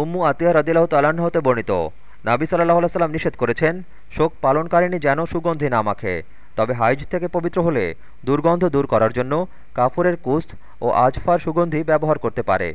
উম্মু আতিয়া রদিল্লাহ তালাহ হতে বর্ণিত। নাবি সাল্লাহ সাল্লাম নিষেধ করেছেন, শোক পালনকারিণী যেন সুগন্ধি না মাখে। তবে হাইজ থেকে পবিত্র হলে দুর্গন্ধ দূর করার জন্য কাফুরের কুস্ত ও আজফার সুগন্ধি ব্যবহার করতে পারে।